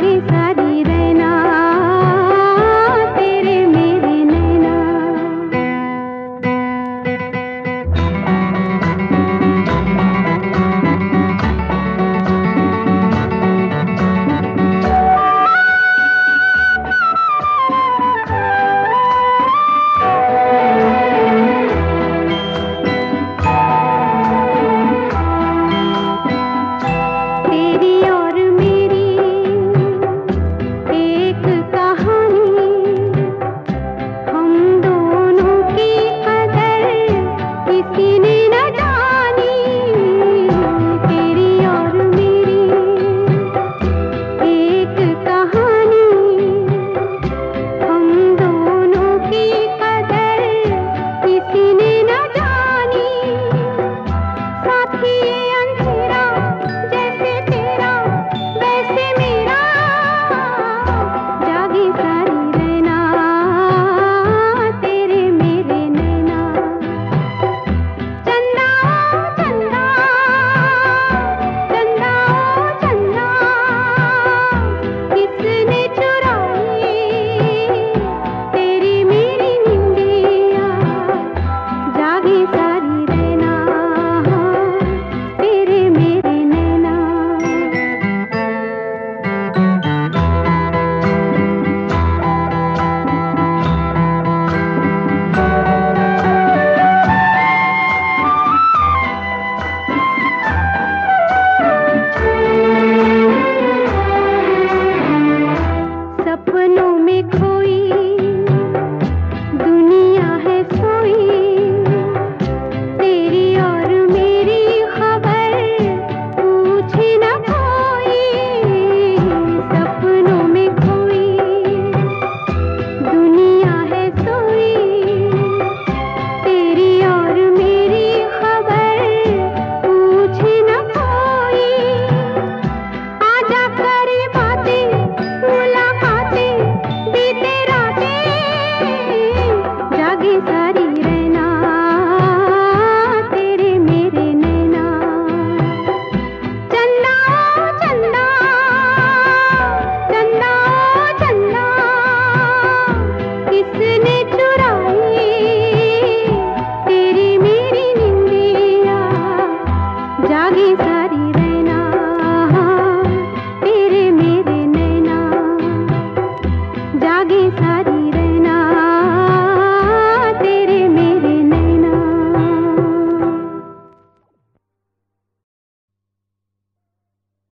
ಕವಿತೆ